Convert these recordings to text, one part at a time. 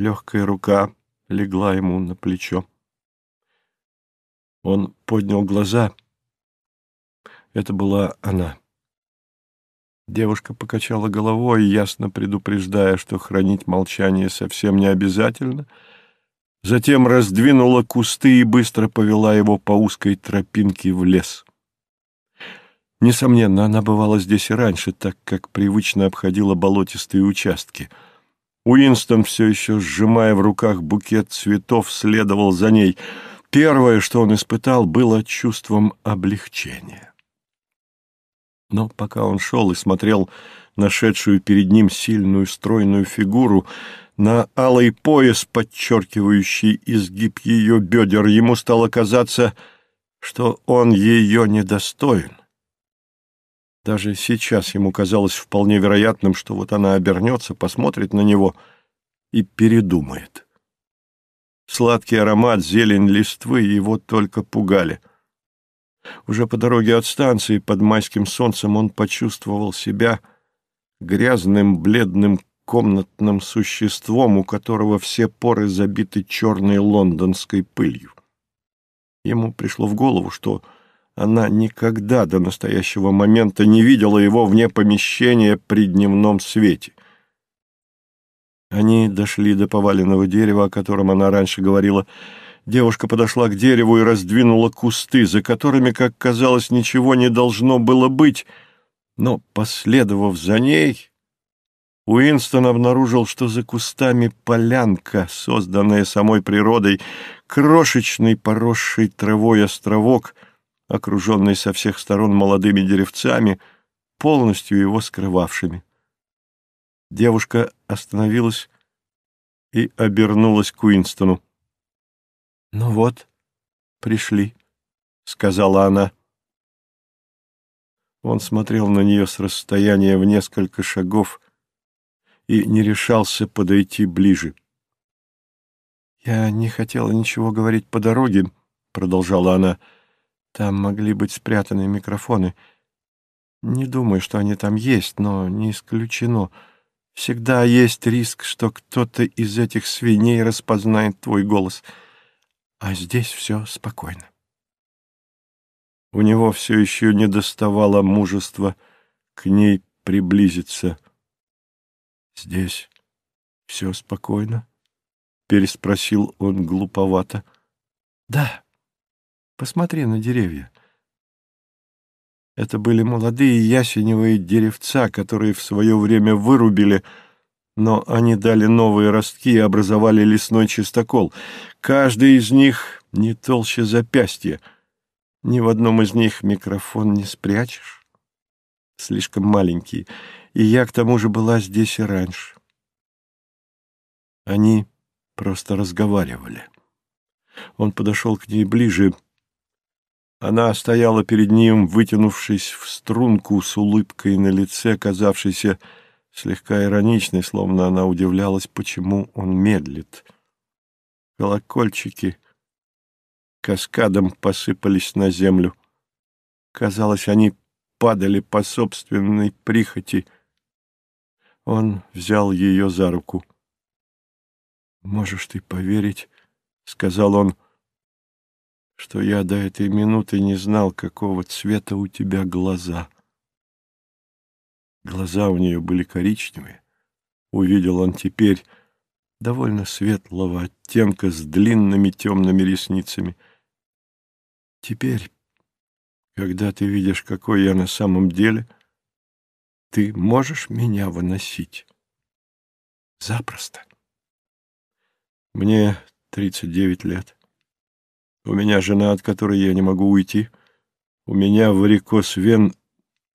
Легкая рука легла ему на плечо. Он поднял глаза. Это была она. Девушка покачала головой, ясно предупреждая, что хранить молчание совсем не обязательно. Затем раздвинула кусты и быстро повела его по узкой тропинке в лес. Несомненно, она бывала здесь и раньше, так как привычно обходила болотистые участки. Уинстон, все еще сжимая в руках букет цветов, следовал за ней. Первое, что он испытал, было чувством облегчения. Но пока он шел и смотрел на шедшую перед ним сильную стройную фигуру, на алый пояс, подчеркивающий изгиб ее бедер, ему стало казаться, что он ее недостоин. Даже сейчас ему казалось вполне вероятным, что вот она обернется, посмотрит на него и передумает. Сладкий аромат, зелень листвы его только пугали — уже по дороге от станции под майским солнцем он почувствовал себя грязным, бледным комнатным существом, у которого все поры забиты черной лондонской пылью. Ему пришло в голову, что она никогда до настоящего момента не видела его вне помещения при дневном свете. Они дошли до поваленного дерева, о котором она раньше говорила, — Девушка подошла к дереву и раздвинула кусты, за которыми, как казалось, ничего не должно было быть. Но, последовав за ней, Уинстон обнаружил, что за кустами полянка, созданная самой природой, крошечный поросший травой островок, окруженный со всех сторон молодыми деревцами, полностью его скрывавшими. Девушка остановилась и обернулась к Уинстону. «Ну вот, пришли», — сказала она. Он смотрел на нее с расстояния в несколько шагов и не решался подойти ближе. «Я не хотела ничего говорить по дороге», — продолжала она. «Там могли быть спрятаны микрофоны. Не думаю, что они там есть, но не исключено. Всегда есть риск, что кто-то из этих свиней распознает твой голос» а здесь все спокойно. У него все еще не доставало мужества к ней приблизиться. «Здесь все спокойно?» — переспросил он глуповато. «Да, посмотри на деревья». Это были молодые ясеневые деревца, которые в свое время вырубили — но они дали новые ростки и образовали лесной чистокол. Каждый из них не толще запястья. Ни в одном из них микрофон не спрячешь. Слишком маленький. И я, к тому же, была здесь и раньше. Они просто разговаривали. Он подошел к ней ближе. Она стояла перед ним, вытянувшись в струнку с улыбкой на лице, казавшейся слегка ироничной, словно она удивлялась, почему он медлит. Колокольчики каскадом посыпались на землю. Казалось, они падали по собственной прихоти. Он взял ее за руку. «Можешь ты поверить, — сказал он, — что я до этой минуты не знал, какого цвета у тебя глаза». Глаза у нее были коричневые. Увидел он теперь довольно светлого оттенка с длинными темными ресницами. Теперь, когда ты видишь, какой я на самом деле, ты можешь меня выносить. Запросто. Мне 39 лет. У меня жена, от которой я не могу уйти. У меня варикоз вен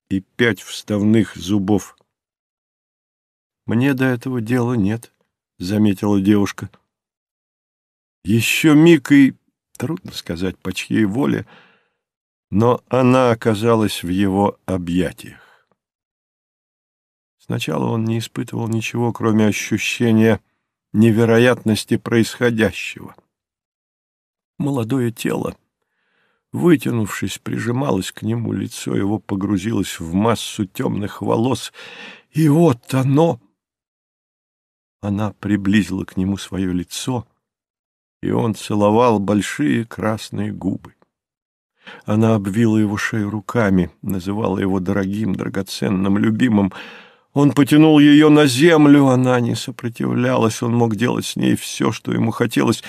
и пять вставных зубов. «Мне до этого дела нет», — заметила девушка. Еще миг и, трудно сказать, по чьей воле, но она оказалась в его объятиях. Сначала он не испытывал ничего, кроме ощущения невероятности происходящего. Молодое тело — вытянувшись, прижималась к нему, лицо его погрузилось в массу темных волос, и вот оно... Она приблизила к нему свое лицо, и он целовал большие красные губы. Она обвила его шею руками, называла его дорогим, драгоценным, любимым. Он потянул ее на землю, она не сопротивлялась, он мог делать с ней все, что ему хотелось.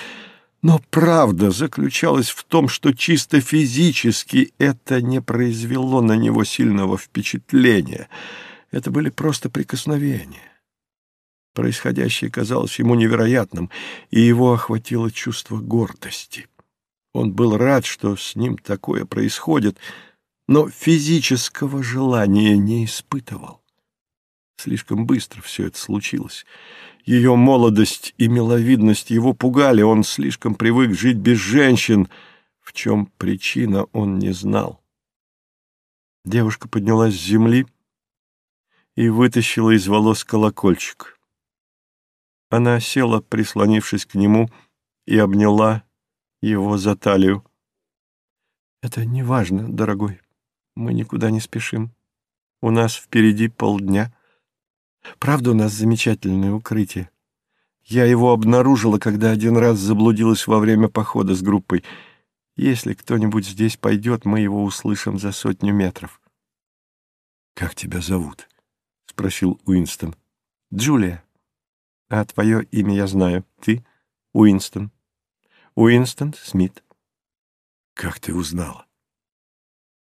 Но правда заключалась в том, что чисто физически это не произвело на него сильного впечатления. Это были просто прикосновения. Происходящее казалось ему невероятным, и его охватило чувство гордости. Он был рад, что с ним такое происходит, но физического желания не испытывал. Слишком быстро все это случилось. Ее молодость и миловидность его пугали, он слишком привык жить без женщин. В чем причина, он не знал. Девушка поднялась с земли и вытащила из волос колокольчик. Она села, прислонившись к нему, и обняла его за талию. «Это не важно, дорогой. Мы никуда не спешим. У нас впереди полдня. Правда, у нас замечательное укрытие. Я его обнаружила, когда один раз заблудилась во время похода с группой. Если кто-нибудь здесь пойдет, мы его услышим за сотню метров». «Как тебя зовут?» — спросил Уинстон. «Джулия». А твое имя я знаю. Ты Уинстон. Уинстон Смит. Как ты узнала?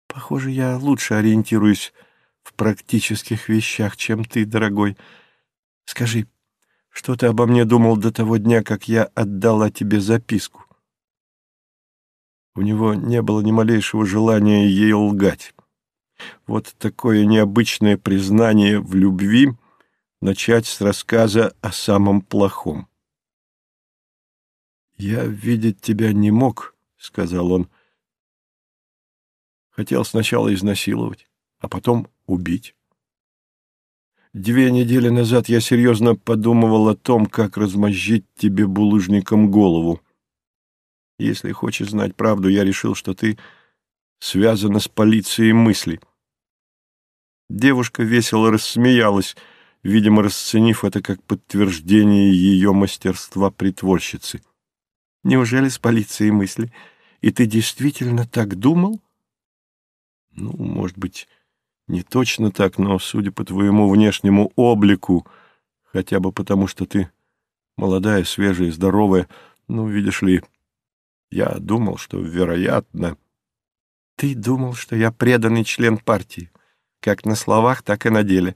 Похоже, я лучше ориентируюсь в практических вещах, чем ты, дорогой. Скажи, что ты обо мне думал до того дня, как я отдала тебе записку? У него не было ни малейшего желания ей лгать. Вот такое необычное признание в любви — начать с рассказа о самом плохом. «Я видеть тебя не мог», — сказал он. Хотел сначала изнасиловать, а потом убить. Две недели назад я серьезно подумывал о том, как размозжить тебе булыжником голову. Если хочешь знать правду, я решил, что ты связана с полицией мысли. Девушка весело рассмеялась — видимо, расценив это как подтверждение ее мастерства притворщицы. «Неужели с полицией мысли? И ты действительно так думал?» «Ну, может быть, не точно так, но, судя по твоему внешнему облику, хотя бы потому, что ты молодая, свежая, здоровая, ну, видишь ли, я думал, что, вероятно...» «Ты думал, что я преданный член партии, как на словах, так и на деле»,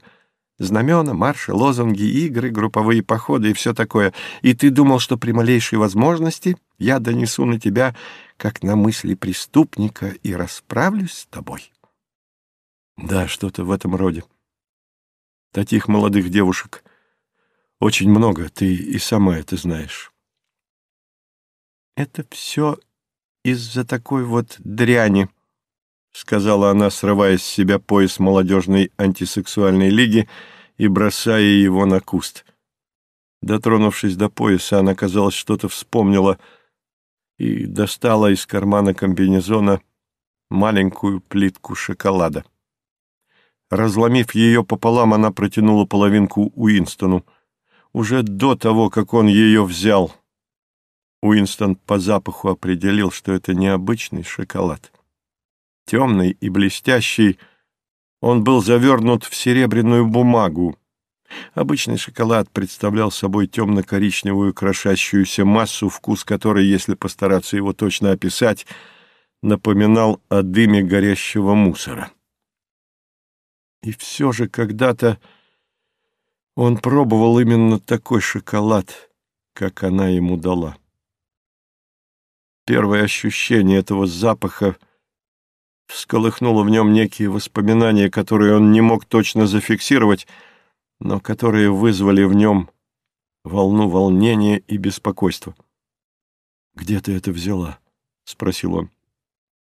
Знамена, марши, лозунги, игры, групповые походы и все такое. И ты думал, что при малейшей возможности я донесу на тебя, как на мысли преступника, и расправлюсь с тобой? Да, что-то в этом роде. Таких молодых девушек очень много, ты и сама это знаешь. Это все из-за такой вот дряни, — сказала она, срывая с себя пояс молодежной антисексуальной лиги и бросая его на куст. Дотронувшись до пояса, она, казалось, что-то вспомнила и достала из кармана комбинезона маленькую плитку шоколада. Разломив ее пополам, она протянула половинку Уинстону. Уже до того, как он ее взял, Уинстон по запаху определил, что это необычный шоколад темный и блестящий, он был завернут в серебряную бумагу. Обычный шоколад представлял собой темно-коричневую крошащуюся массу, вкус которой, если постараться его точно описать, напоминал о дыме горящего мусора. И все же когда-то он пробовал именно такой шоколад, как она ему дала. Первое ощущение этого запаха всколыхнуло в нем некие воспоминания, которые он не мог точно зафиксировать, но которые вызвали в нем волну волнения и беспокойства. «Где ты это взяла?» — спросил он.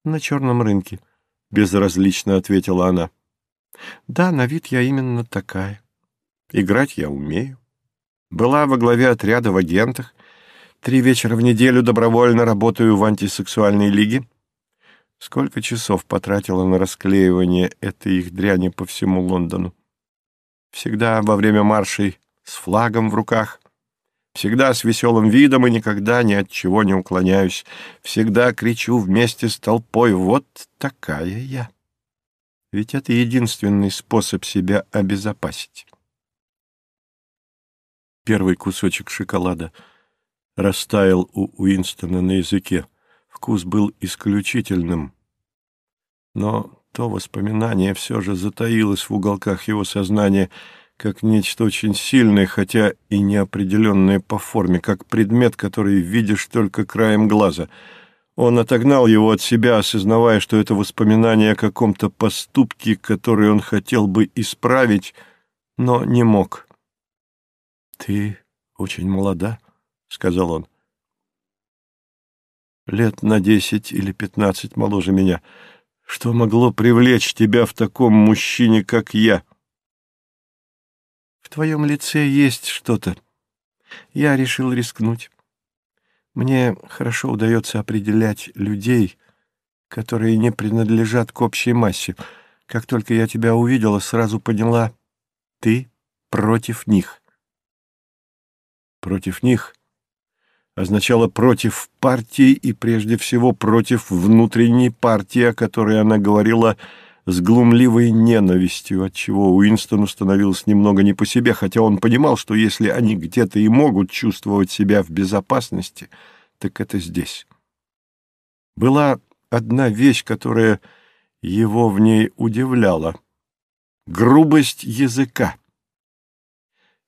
«На черном рынке», — безразлично ответила она. «Да, на вид я именно такая. Играть я умею. Была во главе отряда в агентах. Три вечера в неделю добровольно работаю в антисексуальной лиге. Сколько часов потратила на расклеивание этой их дряни по всему Лондону. Всегда во время маршей с флагом в руках, Всегда с веселым видом и никогда ни от чего не уклоняюсь. Всегда кричу вместе с толпой «Вот такая я!» Ведь это единственный способ себя обезопасить. Первый кусочек шоколада растаял у Уинстона на языке. Вкус был исключительным. Но то воспоминание все же затаилось в уголках его сознания — как нечто очень сильное, хотя и неопределенное по форме, как предмет, который видишь только краем глаза. Он отогнал его от себя, осознавая, что это воспоминание о каком-то поступке, который он хотел бы исправить, но не мог. «Ты очень молода», — сказал он. «Лет на десять или пятнадцать моложе меня. Что могло привлечь тебя в таком мужчине, как я?» В твоем лице есть что-то. Я решил рискнуть. Мне хорошо удается определять людей, которые не принадлежат к общей массе. Как только я тебя увидела, сразу поняла, ты против них. Против них означало против партии и прежде всего против внутренней партии, о которой она говорила с глумливой ненавистью, отчего Уинстону становилось немного не по себе, хотя он понимал, что если они где-то и могут чувствовать себя в безопасности, так это здесь. Была одна вещь, которая его в ней удивляла — грубость языка.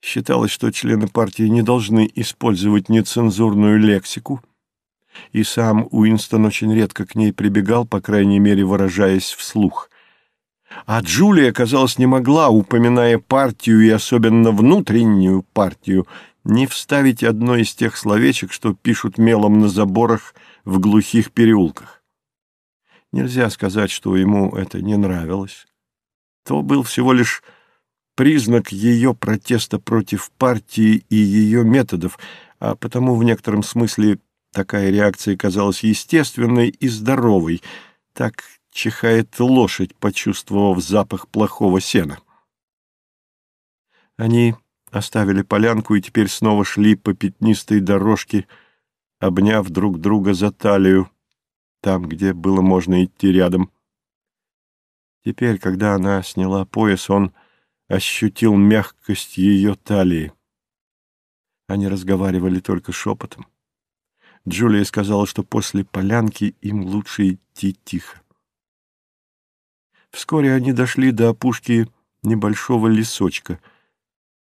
Считалось, что члены партии не должны использовать нецензурную лексику, и сам Уинстон очень редко к ней прибегал, по крайней мере, выражаясь вслух — а Джулия, казалось, не могла, упоминая партию и особенно внутреннюю партию, не вставить одно из тех словечек, что пишут мелом на заборах в глухих переулках. Нельзя сказать, что ему это не нравилось. То был всего лишь признак ее протеста против партии и ее методов, а потому в некотором смысле такая реакция казалась естественной и здоровой. Так чихает лошадь, почувствовав запах плохого сена. Они оставили полянку и теперь снова шли по пятнистой дорожке, обняв друг друга за талию, там, где было можно идти рядом. Теперь, когда она сняла пояс, он ощутил мягкость ее талии. Они разговаривали только шепотом. Джулия сказала, что после полянки им лучше идти тихо. Вскоре они дошли до опушки небольшого лесочка.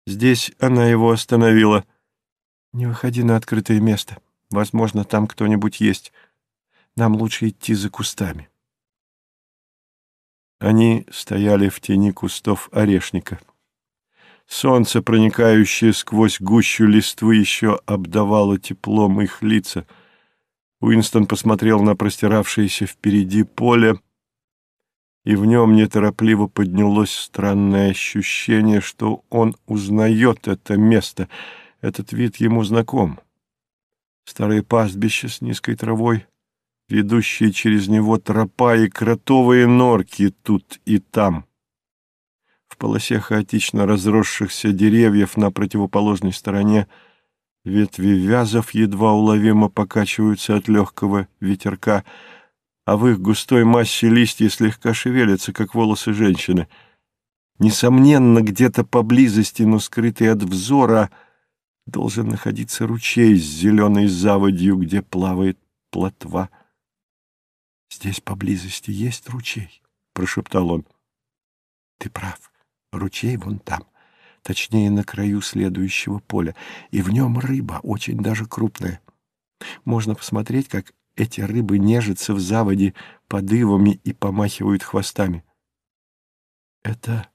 Здесь она его остановила. «Не выходи на открытое место. Возможно, там кто-нибудь есть. Нам лучше идти за кустами». Они стояли в тени кустов орешника. Солнце, проникающее сквозь гущу листвы, еще обдавало теплом их лица. Уинстон посмотрел на простиравшееся впереди поле, и в нем неторопливо поднялось странное ощущение, что он узнает это место, этот вид ему знаком. Старые пастбища с низкой травой, ведущие через него тропа и кротовые норки тут и там. В полосе хаотично разросшихся деревьев на противоположной стороне ветви вязов едва уловимо покачиваются от легкого ветерка — а в их густой массе листья слегка шевелятся, как волосы женщины. Несомненно, где-то поблизости, но скрытый от взора, должен находиться ручей с зеленой заводью, где плавает плотва. «Здесь поблизости есть ручей», — прошептал он. «Ты прав. Ручей вон там, точнее, на краю следующего поля, и в нем рыба, очень даже крупная. Можно посмотреть, как эти рыбы нежатся в заводе под ивами и помахивают хвостами. Это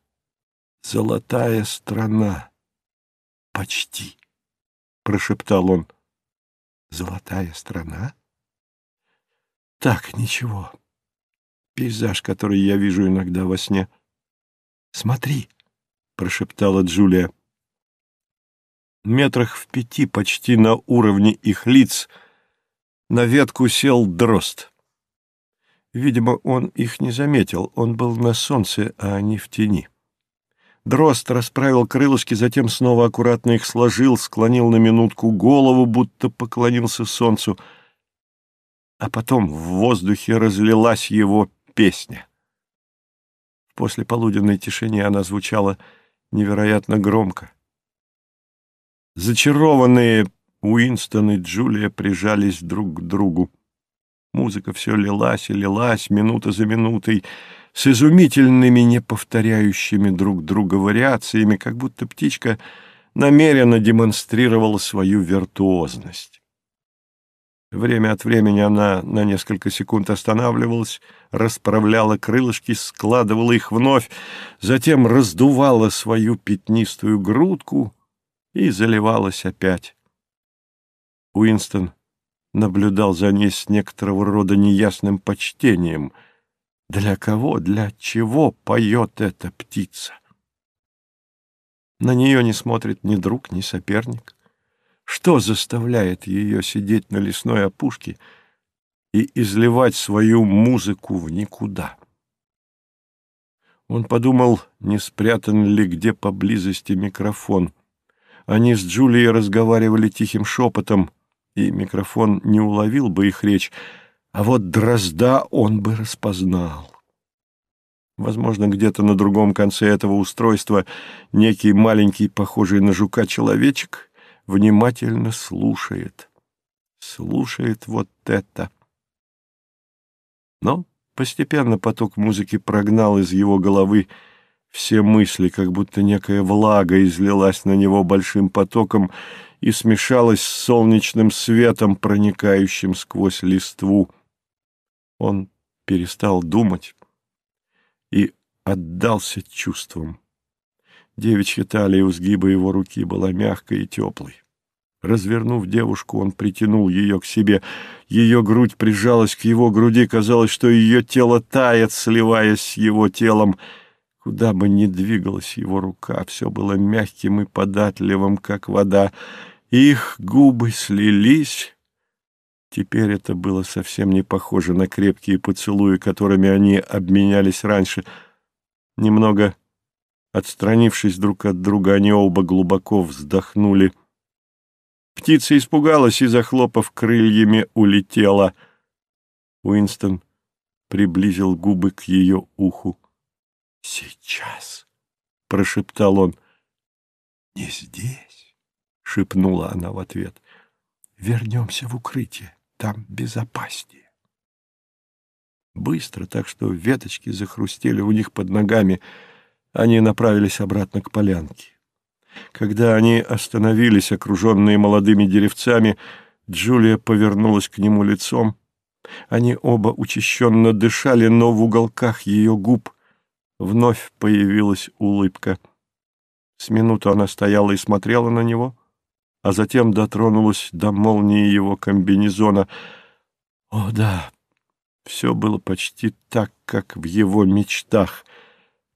золотая страна. Почти, — прошептал он. Золотая страна? Так, ничего. Пейзаж, который я вижу иногда во сне. Смотри, — прошептала Джулия. Метрах в пяти, почти на уровне их лиц — на ветку сел дрозд. Видимо, он их не заметил, он был на солнце, а они в тени. Дрозд расправил крылышки, затем снова аккуратно их сложил, склонил на минутку голову, будто поклонился солнцу. А потом в воздухе разлилась его песня. После полуденной тишине она звучала невероятно громко. Зачарованные Уинстон и Джулия прижались друг к другу. Музыка все лилась и лилась, минута за минутой, с изумительными, неповторяющими друг друга вариациями, как будто птичка намеренно демонстрировала свою виртуозность. Время от времени она на несколько секунд останавливалась, расправляла крылышки, складывала их вновь, затем раздувала свою пятнистую грудку и заливалась опять. Уинстон наблюдал за ней с некоторого рода неясным почтением. Для кого, для чего поет эта птица? На нее не смотрит ни друг, ни соперник. Что заставляет ее сидеть на лесной опушке и изливать свою музыку в никуда? Он подумал, не спрятан ли где поблизости микрофон. Они с Джулией разговаривали тихим шепотом, и микрофон не уловил бы их речь, а вот дрозда он бы распознал. Возможно, где-то на другом конце этого устройства некий маленький, похожий на жука человечек, внимательно слушает. Слушает вот это. Но постепенно поток музыки прогнал из его головы все мысли, как будто некая влага излилась на него большим потоком, и смешалась с солнечным светом, проникающим сквозь листву. Он перестал думать и отдался чувствам. Девичья талия у сгиба его руки была мягкой и теплой. Развернув девушку, он притянул ее к себе. Ее грудь прижалась к его груди, казалось, что ее тело тает, сливаясь с его телом. Куда бы ни двигалась его рука, все было мягким и податливым, как вода. Их губы слились. Теперь это было совсем не похоже на крепкие поцелуи, которыми они обменялись раньше. Немного отстранившись друг от друга, они оба глубоко вздохнули. Птица испугалась и, захлопав крыльями, улетела. Уинстон приблизил губы к ее уху. «Сейчас!» — прошептал он. «Не здесь!» — шепнула она в ответ. «Вернемся в укрытие, там безопаснее». Быстро, так что веточки захрустели у них под ногами, они направились обратно к полянке. Когда они остановились, окруженные молодыми деревцами, Джулия повернулась к нему лицом. Они оба учащенно дышали, но в уголках ее губ вновь появилась улыбка. С минуту она стояла и смотрела на него, а затем дотронулась до молнии его комбинезона. О, да, все было почти так, как в его мечтах.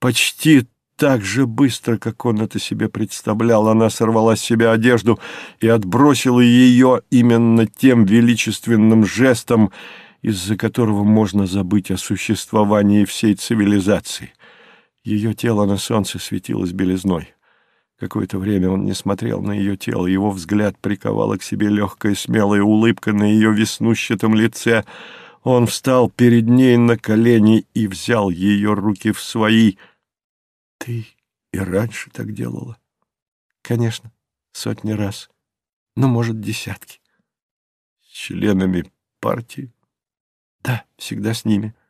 Почти так же быстро, как он это себе представлял, она сорвала с себя одежду и отбросила ее именно тем величественным жестом, из-за которого можно забыть о существовании всей цивилизации. Ее тело на солнце светилось белизной. Какое-то время он не смотрел на ее тело, его взгляд приковала к себе легкая смелая улыбка на ее веснущатом лице. Он встал перед ней на колени и взял ее руки в свои. — Ты и раньше так делала? — Конечно, сотни раз. Ну, может, десятки. — С членами партии? — Да, всегда с ними. —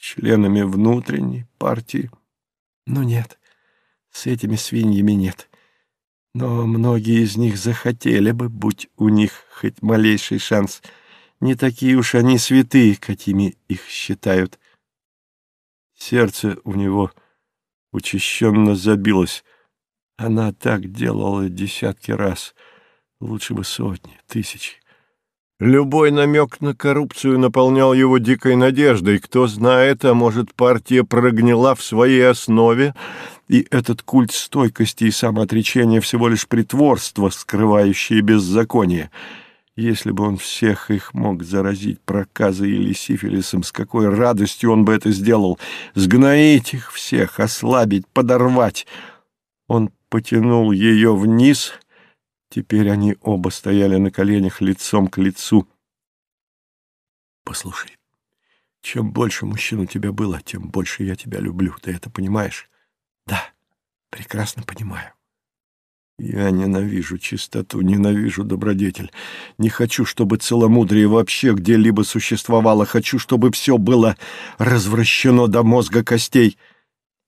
членами внутренней партии? — Ну, нет. — с этими свиньями нет. Но многие из них захотели бы, будь у них хоть малейший шанс. Не такие уж они святые, какими их считают. Сердце у него учащенно забилось. Она так делала десятки раз, лучше бы сотни, тысячи. Любой намек на коррупцию наполнял его дикой надеждой. Кто знает, а может, партия прогнила в своей основе, и этот культ стойкости и самоотречения всего лишь притворство, скрывающее беззаконие. Если бы он всех их мог заразить проказой или сифилисом, с какой радостью он бы это сделал! Сгноить их всех, ослабить, подорвать! Он потянул ее вниз. Теперь они оба стояли на коленях лицом к лицу. «Послушай, чем больше мужчин у тебя было, тем больше я тебя люблю. Ты это понимаешь?» «Да, прекрасно понимаю». Я ненавижу чистоту, ненавижу добродетель. Не хочу, чтобы целомудрие вообще где-либо существовало. Хочу, чтобы все было развращено до мозга костей.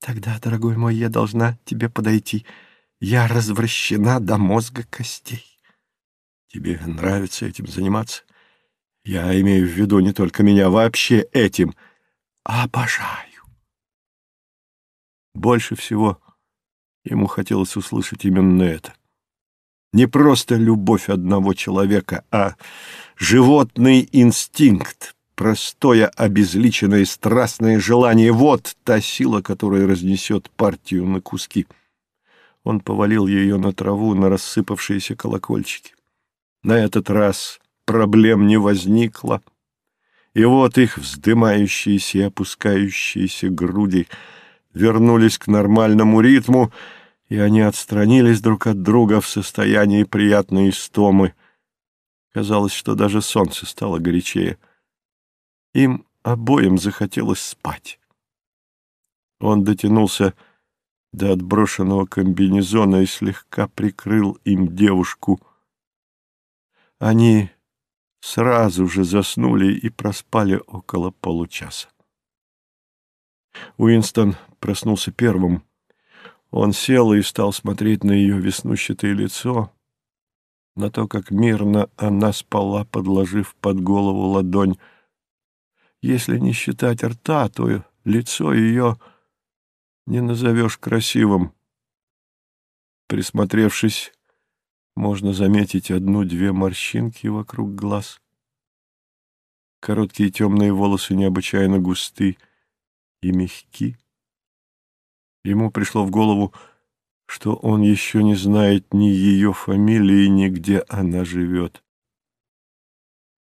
Тогда, дорогой мой, я должна тебе подойти. Я развращена до мозга костей. Тебе нравится этим заниматься? Я имею в виду не только меня, вообще этим. Обожаю. Больше всего Ему хотелось услышать именно это. Не просто любовь одного человека, а животный инстинкт, простое, обезличенное, страстное желание. Вот та сила, которая разнесет партию на куски. Он повалил ее на траву, на рассыпавшиеся колокольчики. На этот раз проблем не возникло. И вот их вздымающиеся и опускающиеся груди — вернулись к нормальному ритму, и они отстранились друг от друга в состоянии приятной истомы. Казалось, что даже солнце стало горячее. Им обоим захотелось спать. Он дотянулся до отброшенного комбинезона и слегка прикрыл им девушку. Они сразу же заснули и проспали около получаса. Уинстон проснулся первым. Он сел и стал смотреть на ее веснущатое лицо, на то, как мирно она спала, подложив под голову ладонь. Если не считать рта, то лицо ее не назовешь красивым. Присмотревшись, можно заметить одну-две морщинки вокруг глаз. Короткие темные волосы необычайно густы и мягки. Ему пришло в голову, что он еще не знает ни ее фамилии, ни где она живет.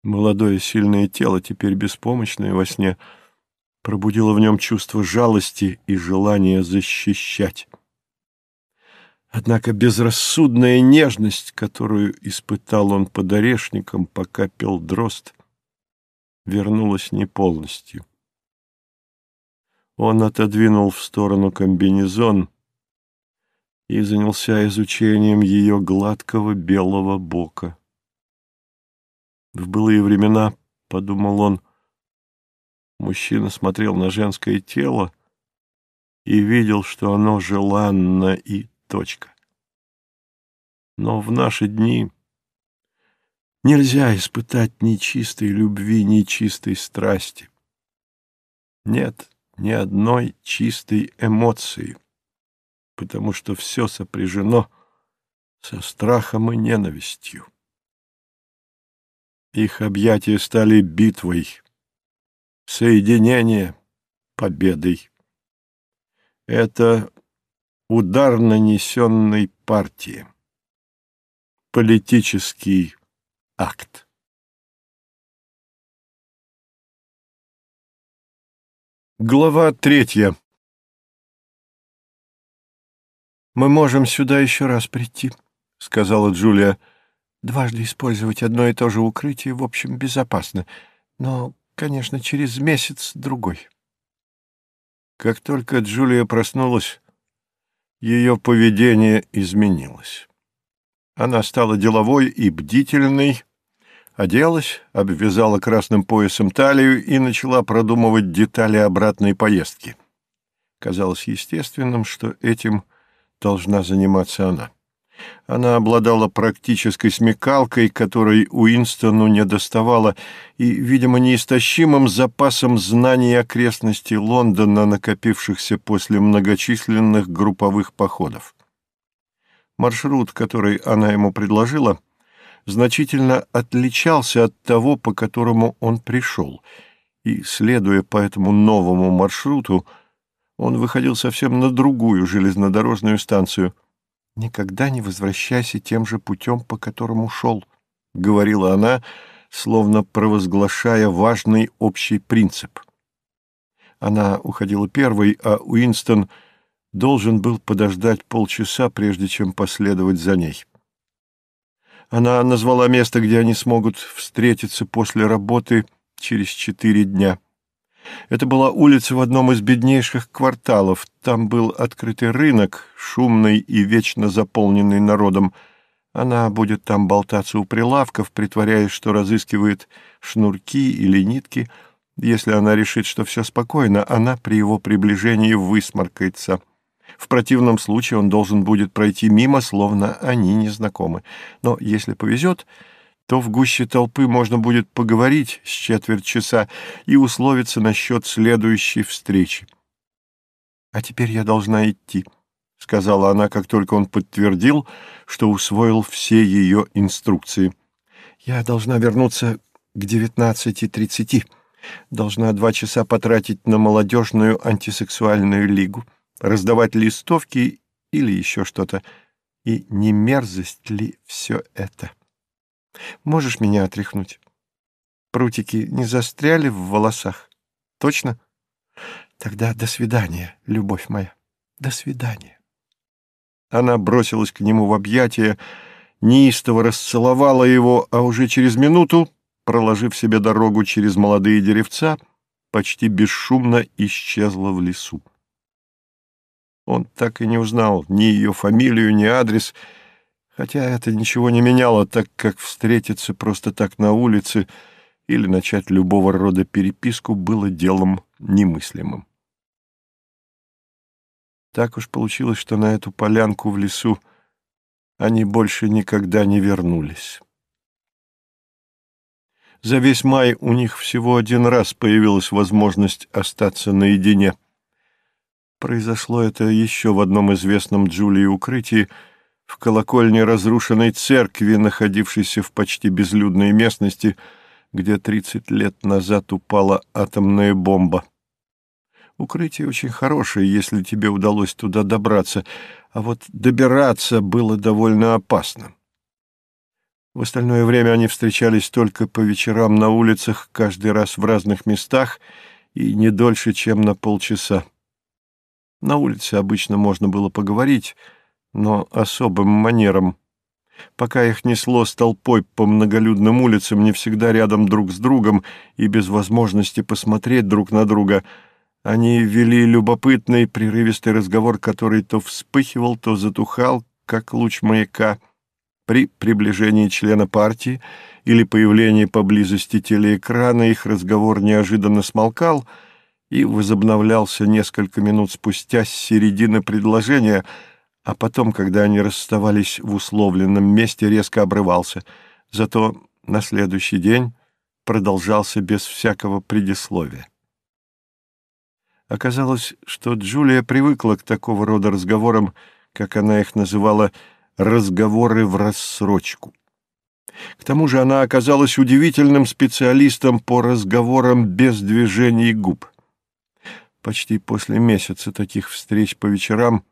Молодое сильное тело, теперь беспомощное во сне, пробудило в нем чувство жалости и желание защищать. Однако безрассудная нежность, которую испытал он под орешником, пока пел дрозд, вернулась не полностью. Он отодвинул в сторону комбинезон и занялся изучением ее гладкого белого бока. В былые времена, — подумал он, — мужчина смотрел на женское тело и видел, что оно желанно и точка. Но в наши дни нельзя испытать ни чистой любви, ни чистой страсти. Нет, ни одной чистой эмоции, потому что все сопряжено со страхом и ненавистью. Их объятия стали битвой, соединение — победой. Это удар нанесенной партии, политический акт. Глава третья «Мы можем сюда еще раз прийти», — сказала Джулия. «Дважды использовать одно и то же укрытие, в общем, безопасно. Но, конечно, через месяц-другой». Как только Джулия проснулась, ее поведение изменилось. Она стала деловой и бдительной, Оделась, обвязала красным поясом талию и начала продумывать детали обратной поездки. Казалось естественным, что этим должна заниматься она. Она обладала практической смекалкой, которой Уинстону не доставало, и, видимо, неистощимым запасом знаний окрестностей Лондона, накопившихся после многочисленных групповых походов. Маршрут, который она ему предложила, значительно отличался от того, по которому он пришел, и, следуя по этому новому маршруту, он выходил совсем на другую железнодорожную станцию. «Никогда не возвращайся тем же путем, по которому шел», — говорила она, словно провозглашая важный общий принцип. Она уходила первой, а Уинстон должен был подождать полчаса, прежде чем последовать за ней. Она назвала место, где они смогут встретиться после работы через четыре дня. Это была улица в одном из беднейших кварталов. Там был открытый рынок, шумный и вечно заполненный народом. Она будет там болтаться у прилавков, притворяясь, что разыскивает шнурки или нитки. Если она решит, что все спокойно, она при его приближении высморкается. В противном случае он должен будет пройти мимо, словно они не знакомы. Но если повезет, то в гуще толпы можно будет поговорить с четверть часа и условиться насчет следующей встречи. «А теперь я должна идти», — сказала она, как только он подтвердил, что усвоил все ее инструкции. «Я должна вернуться к девятнадцати тридцати. Должна два часа потратить на молодежную антисексуальную лигу, раздавать листовки или еще что-то. И не мерзость ли все это?» Можешь меня отряхнуть? Прутики не застряли в волосах? Точно? Тогда до свидания, любовь моя. До свидания. Она бросилась к нему в объятия, неистово расцеловала его, а уже через минуту, проложив себе дорогу через молодые деревца, почти бесшумно исчезла в лесу. Он так и не узнал ни ее фамилию, ни адрес, Хотя это ничего не меняло, так как встретиться просто так на улице или начать любого рода переписку было делом немыслимым. Так уж получилось, что на эту полянку в лесу они больше никогда не вернулись. За весь май у них всего один раз появилась возможность остаться наедине. Произошло это еще в одном известном Джулии укрытии — в колокольне разрушенной церкви, находившейся в почти безлюдной местности, где 30 лет назад упала атомная бомба. Укрытие очень хорошее, если тебе удалось туда добраться, а вот добираться было довольно опасно. В остальное время они встречались только по вечерам на улицах, каждый раз в разных местах и не дольше, чем на полчаса. На улице обычно можно было поговорить, но особым манером. Пока их несло с толпой по многолюдным улицам, не всегда рядом друг с другом и без возможности посмотреть друг на друга, они вели любопытный, прерывистый разговор, который то вспыхивал, то затухал, как луч маяка. При приближении члена партии или появлении поблизости телеэкрана их разговор неожиданно смолкал и возобновлялся несколько минут спустя с середины предложения — а потом, когда они расставались в условленном месте, резко обрывался. Зато на следующий день продолжался без всякого предисловия. Оказалось, что Джулия привыкла к такого рода разговорам, как она их называла «разговоры в рассрочку». К тому же она оказалась удивительным специалистом по разговорам без движений губ. Почти после месяца таких встреч по вечерам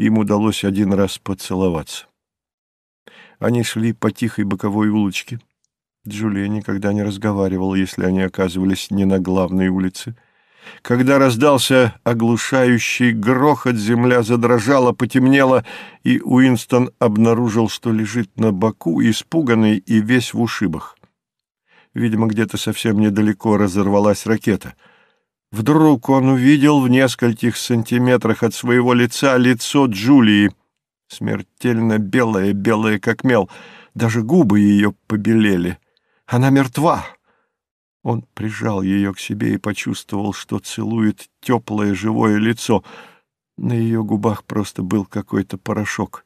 им удалось один раз поцеловаться. Они шли по тихой боковой улочке. Джулия никогда не разговаривала, если они оказывались не на главной улице. Когда раздался оглушающий грохот, земля задрожала, потемнела, и Уинстон обнаружил, что лежит на боку, испуганный и весь в ушибах. Видимо, где-то совсем недалеко разорвалась ракета — Вдруг он увидел в нескольких сантиметрах от своего лица лицо Джулии, смертельно белое, белое как мел, даже губы ее побелели. Она мертва. Он прижал ее к себе и почувствовал, что целует теплое живое лицо. На ее губах просто был какой-то порошок.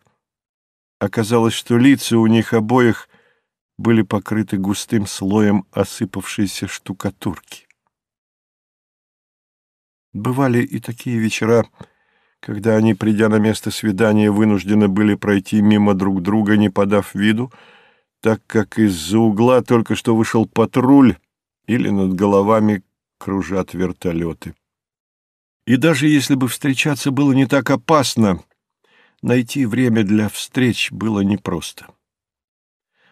Оказалось, что лица у них обоих были покрыты густым слоем осыпавшейся штукатурки. Бывали и такие вечера, когда они, придя на место свидания, вынуждены были пройти мимо друг друга, не подав виду, так как из-за угла только что вышел патруль или над головами кружат вертолеты. И даже если бы встречаться было не так опасно, найти время для встреч было непросто.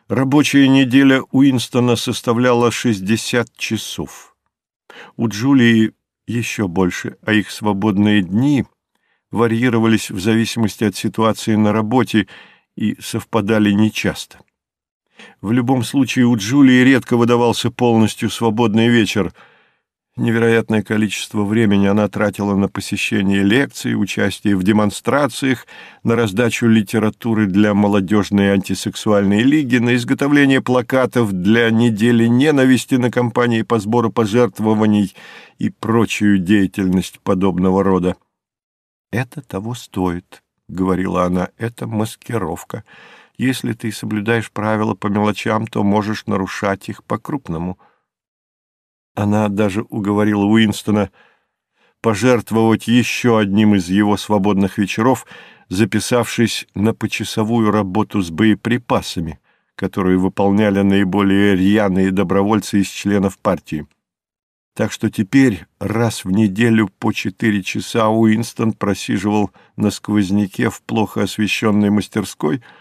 Рабочая неделя Уинстона составляла 60 часов. У Джулии еще больше, а их свободные дни варьировались в зависимости от ситуации на работе и совпадали нечасто. В любом случае у Джулии редко выдавался полностью свободный вечер – Невероятное количество времени она тратила на посещение лекций, участие в демонстрациях, на раздачу литературы для молодежной антисексуальной лиги, на изготовление плакатов для недели ненависти на кампании по сбору пожертвований и прочую деятельность подобного рода. «Это того стоит», — говорила она, — «это маскировка. Если ты соблюдаешь правила по мелочам, то можешь нарушать их по-крупному». Она даже уговорила Уинстона пожертвовать еще одним из его свободных вечеров, записавшись на почасовую работу с боеприпасами, которую выполняли наиболее рьяные добровольцы из членов партии. Так что теперь раз в неделю по четыре часа Уинстон просиживал на сквозняке в плохо освещенной мастерской –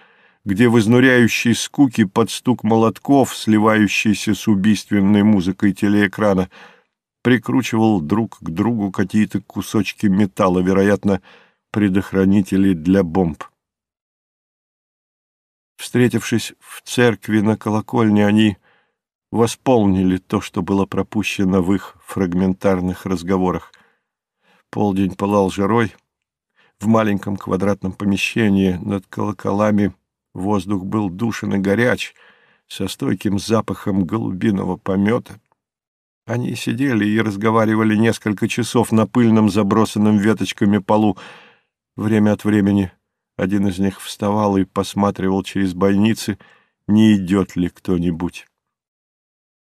где в изнуряющей скуке под стук молотков, сливающийся с убийственной музыкой телеэкрана, прикручивал друг к другу какие-то кусочки металла, вероятно, предохранители для бомб. Встретившись в церкви на колокольне, они восполнили то, что было пропущено в их фрагментарных разговорах. Полдень пылал жарой. В маленьком квадратном помещении над колоколами Воздух был душен и горяч, со стойким запахом голубиного помета. Они сидели и разговаривали несколько часов на пыльном забросанном веточками полу. Время от времени один из них вставал и посматривал через бойницы, не идет ли кто-нибудь.